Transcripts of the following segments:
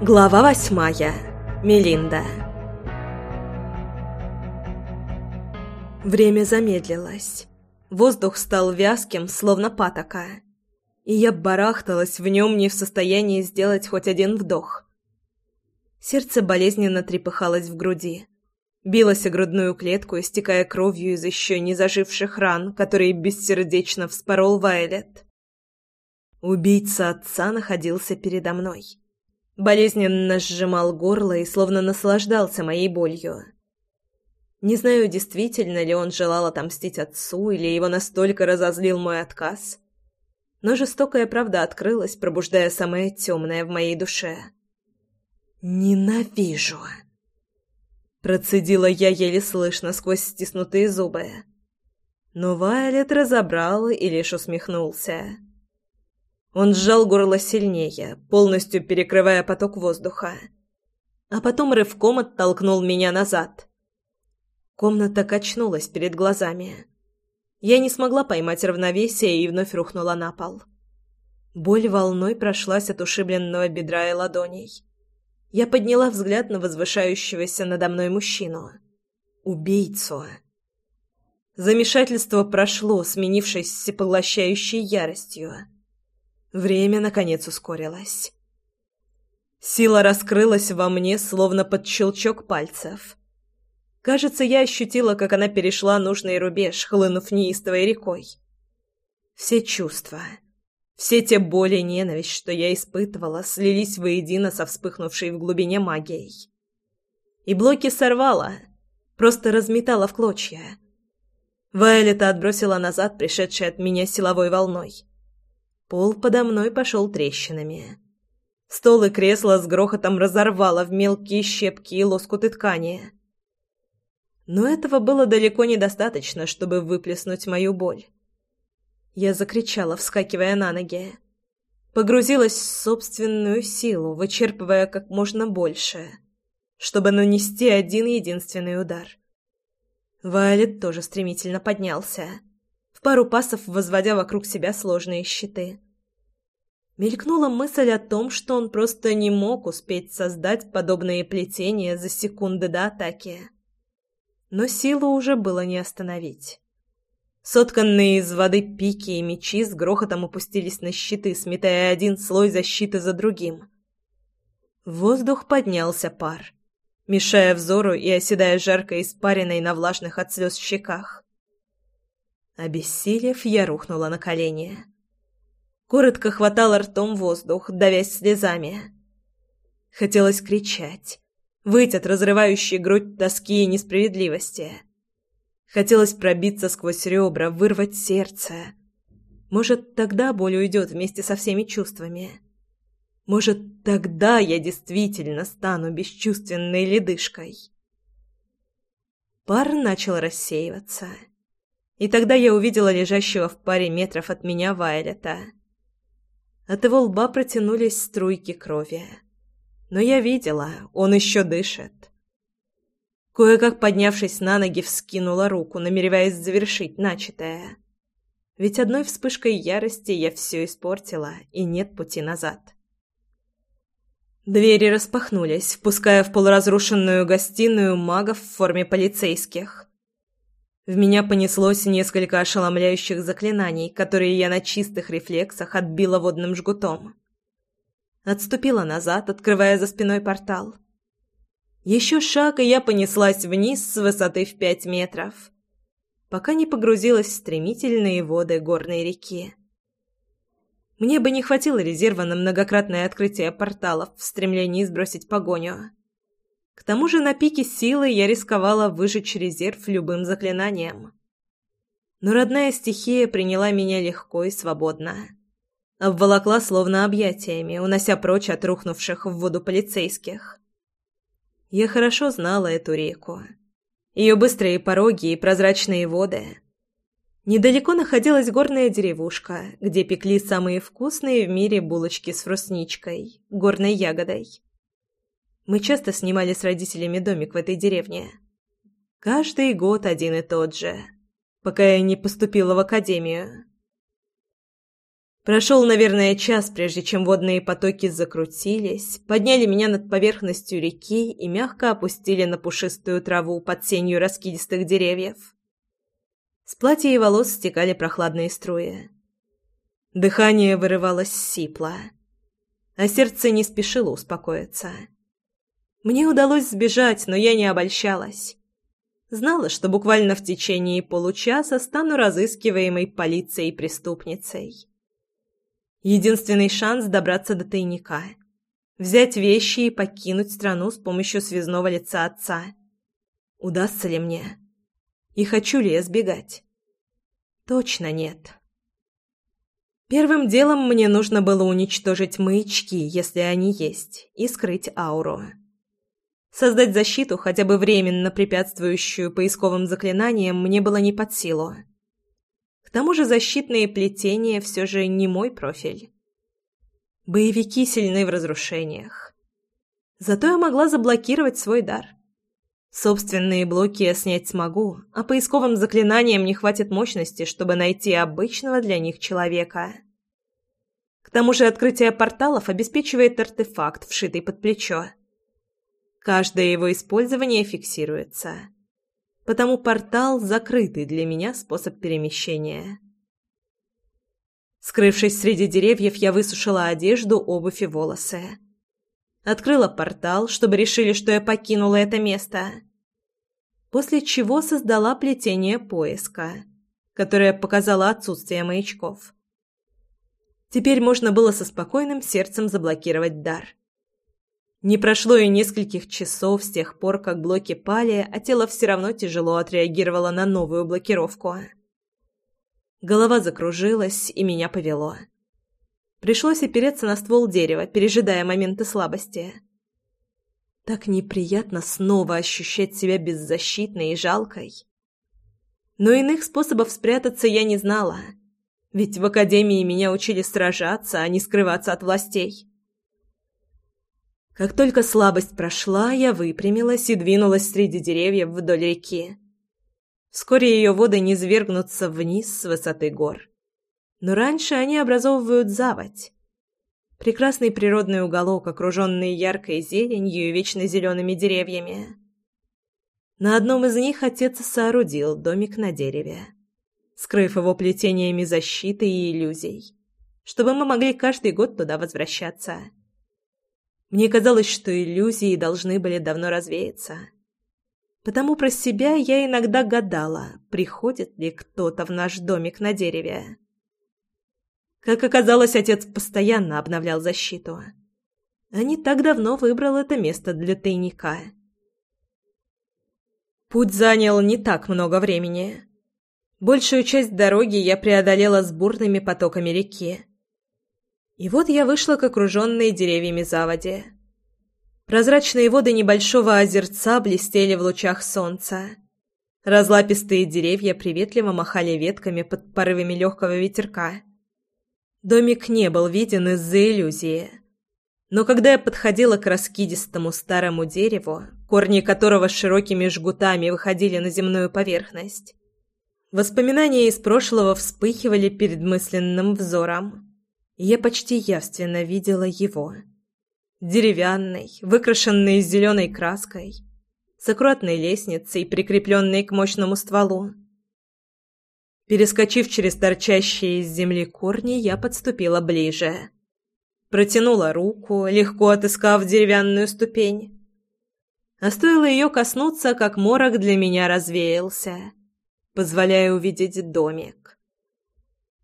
Глава восьмая. Мелинда. Время замедлилось. Воздух стал вязким, словно патока. И я барахталась в нем, не в состоянии сделать хоть один вдох. Сердце болезненно трепыхалось в груди. Билось о грудную клетку, истекая кровью из еще не заживших ран, которые бессердечно вспорол Вайлет. Убийца отца находился передо мной. Болезненно сжимал горло и словно наслаждался моей болью. Не знаю, действительно ли он желал отомстить отцу, или его настолько разозлил мой отказ. Но жестокая правда открылась, пробуждая самое темное в моей душе. «Ненавижу!» Процедила я еле слышно сквозь стиснутые зубы. Но Вайлет разобрал и лишь усмехнулся. Он сжал горло сильнее, полностью перекрывая поток воздуха. А потом рывком оттолкнул меня назад. Комната качнулась перед глазами. Я не смогла поймать равновесие и вновь рухнула на пол. Боль волной прошлась от ушибленного бедра и ладоней. Я подняла взгляд на возвышающегося надо мной мужчину. Убийцу. Замешательство прошло, сменившись всепоглощающей яростью. Время, наконец, ускорилось. Сила раскрылась во мне, словно под щелчок пальцев. Кажется, я ощутила, как она перешла нужный рубеж, хлынув неистовой рекой. Все чувства, все те боли и ненависть, что я испытывала, слились воедино со вспыхнувшей в глубине магией. И блоки сорвала, просто разметала в клочья. Вайлета отбросила назад пришедшей от меня силовой волной. Пол подо мной пошел трещинами. Стол и кресло с грохотом разорвало в мелкие щепки и лоскуты ткани. Но этого было далеко недостаточно, чтобы выплеснуть мою боль. Я закричала, вскакивая на ноги. Погрузилась в собственную силу, вычерпывая как можно больше, чтобы нанести один единственный удар. Вайлет тоже стремительно поднялся в пару пасов возводя вокруг себя сложные щиты. Мелькнула мысль о том, что он просто не мог успеть создать подобные плетения за секунды до атаки. Но силу уже было не остановить. Сотканные из воды пики и мечи с грохотом опустились на щиты, сметая один слой защиты за другим. В воздух поднялся пар, мешая взору и оседая жарко испаренной на влажных от слез щеках. Обессилев, я рухнула на колени. Коротко хватала ртом воздух, давясь слезами. Хотелось кричать, выть от разрывающей грудь тоски и несправедливости. Хотелось пробиться сквозь ребра, вырвать сердце. Может, тогда боль уйдет вместе со всеми чувствами. Может, тогда я действительно стану бесчувственной ледышкой. Пар начал рассеиваться. И тогда я увидела лежащего в паре метров от меня Вайлета. От его лба протянулись струйки крови. Но я видела, он еще дышит. Кое-как поднявшись на ноги, вскинула руку, намереваясь завершить начатое. Ведь одной вспышкой ярости я все испортила, и нет пути назад. Двери распахнулись, впуская в полуразрушенную гостиную магов в форме полицейских. В меня понеслось несколько ошеломляющих заклинаний, которые я на чистых рефлексах отбила водным жгутом. Отступила назад, открывая за спиной портал. Еще шаг, и я понеслась вниз с высоты в пять метров, пока не погрузилась в стремительные воды горной реки. Мне бы не хватило резерва на многократное открытие порталов в стремлении сбросить погоню. К тому же на пике силы я рисковала выжечь резерв любым заклинанием. Но родная стихия приняла меня легко и свободно. Обволокла словно объятиями, унося прочь от рухнувших в воду полицейских. Я хорошо знала эту реку. Ее быстрые пороги и прозрачные воды. Недалеко находилась горная деревушка, где пекли самые вкусные в мире булочки с фрусничкой, горной ягодой. Мы часто снимали с родителями домик в этой деревне. Каждый год один и тот же, пока я не поступила в академию. Прошел, наверное, час, прежде чем водные потоки закрутились, подняли меня над поверхностью реки и мягко опустили на пушистую траву под сенью раскидистых деревьев. С платья и волос стекали прохладные струи. Дыхание вырывалось сипло, а сердце не спешило успокоиться. Мне удалось сбежать, но я не обольщалась. Знала, что буквально в течение получаса стану разыскиваемой полицией преступницей. Единственный шанс добраться до тайника. Взять вещи и покинуть страну с помощью связного лица отца. Удастся ли мне? И хочу ли я сбегать? Точно нет. Первым делом мне нужно было уничтожить маячки, если они есть, и скрыть ауру. Создать защиту, хотя бы временно препятствующую поисковым заклинаниям, мне было не под силу. К тому же защитные плетения все же не мой профиль. Боевики сильны в разрушениях. Зато я могла заблокировать свой дар. Собственные блоки я снять смогу, а поисковым заклинаниям не хватит мощности, чтобы найти обычного для них человека. К тому же открытие порталов обеспечивает артефакт, вшитый под плечо. Каждое его использование фиксируется потому портал — закрытый для меня способ перемещения. Скрывшись среди деревьев, я высушила одежду, обувь и волосы. Открыла портал, чтобы решили, что я покинула это место. После чего создала плетение поиска, которое показало отсутствие маячков. Теперь можно было со спокойным сердцем заблокировать дар. Не прошло и нескольких часов с тех пор, как блоки пали, а тело все равно тяжело отреагировало на новую блокировку. Голова закружилась, и меня повело. Пришлось опереться на ствол дерева, пережидая моменты слабости. Так неприятно снова ощущать себя беззащитной и жалкой. Но иных способов спрятаться я не знала. Ведь в академии меня учили сражаться, а не скрываться от властей. Как только слабость прошла, я выпрямилась и двинулась среди деревьев вдоль реки. Вскоре ее воды не низвергнутся вниз с высоты гор. Но раньше они образовывают заводь. Прекрасный природный уголок, окруженный яркой зеленью и вечно зелеными деревьями. На одном из них отец соорудил домик на дереве, скрыв его плетениями защиты и иллюзий, чтобы мы могли каждый год туда возвращаться. Мне казалось, что иллюзии должны были давно развеяться. Потому про себя я иногда гадала, приходит ли кто-то в наш домик на дереве. Как оказалось, отец постоянно обновлял защиту. А не так давно выбрал это место для тайника. Путь занял не так много времени. Большую часть дороги я преодолела с бурными потоками реки. И вот я вышла к окруженной деревьями заводе. Прозрачные воды небольшого озерца блестели в лучах солнца. Разлапистые деревья приветливо махали ветками под порывами легкого ветерка. Домик не был виден из-за иллюзии. Но когда я подходила к раскидистому старому дереву, корни которого широкими жгутами выходили на земную поверхность, воспоминания из прошлого вспыхивали перед мысленным взором я почти явственно видела его. Деревянный, выкрашенный зеленой краской, с аккуратной лестницей, прикрепленной к мощному стволу. Перескочив через торчащие из земли корни, я подступила ближе. Протянула руку, легко отыскав деревянную ступень. А стоило ее коснуться, как морок для меня развеялся, позволяя увидеть домик.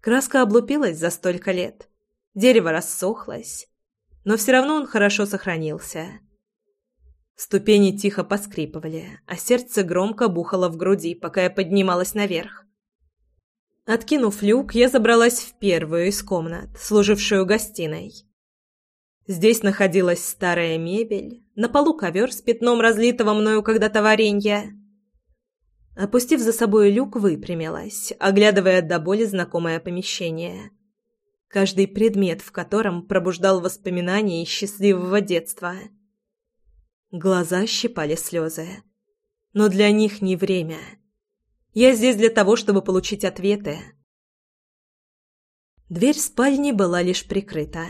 Краска облупилась за столько лет. Дерево рассохлось, но все равно он хорошо сохранился. Ступени тихо поскрипывали, а сердце громко бухало в груди, пока я поднималась наверх. Откинув люк, я забралась в первую из комнат, служившую гостиной. Здесь находилась старая мебель, на полу ковер с пятном разлитого мною когда-то варенья. Опустив за собой люк, выпрямилась, оглядывая до боли знакомое помещение каждый предмет в котором пробуждал воспоминания счастливого детства. Глаза щипали слезы. Но для них не время. Я здесь для того, чтобы получить ответы. Дверь спальни была лишь прикрыта.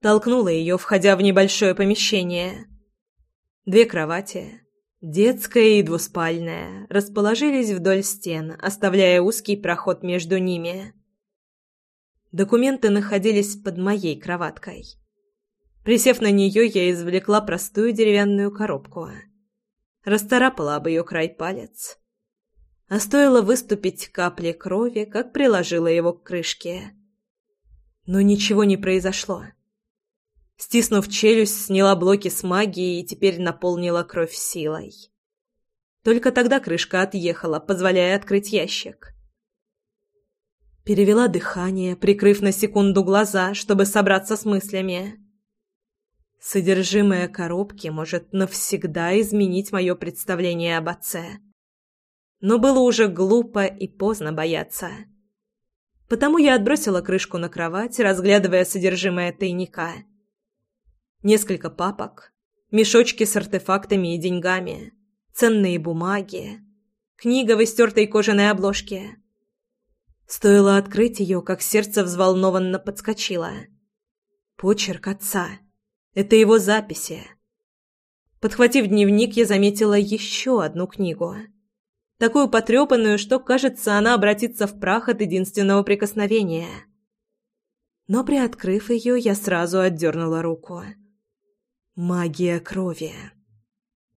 Толкнула ее, входя в небольшое помещение. Две кровати, детская и двуспальная, расположились вдоль стен, оставляя узкий проход между ними. Документы находились под моей кроваткой. Присев на нее, я извлекла простую деревянную коробку. Расторапала об ее край палец. А стоило выступить капли крови, как приложила его к крышке. Но ничего не произошло. Стиснув челюсть, сняла блоки с магией и теперь наполнила кровь силой. Только тогда крышка отъехала, позволяя открыть ящик. Перевела дыхание, прикрыв на секунду глаза, чтобы собраться с мыслями. Содержимое коробки может навсегда изменить мое представление об отце. Но было уже глупо и поздно бояться. Потому я отбросила крышку на кровать, разглядывая содержимое тайника. Несколько папок, мешочки с артефактами и деньгами, ценные бумаги, книга в истертой кожаной обложке. Стоило открыть ее, как сердце взволнованно подскочило. Почерк отца — это его записи. Подхватив дневник, я заметила еще одну книгу. Такую потрепанную, что, кажется, она обратится в прах от единственного прикосновения. Но, приоткрыв ее, я сразу отдернула руку. Магия крови.